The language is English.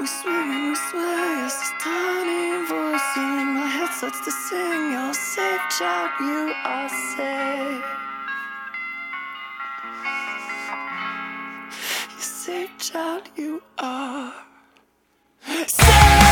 We swim and we swear, it's this tiny voice in my head starts to sing. You're safe, child, you are safe. You're safe, child, you are safe.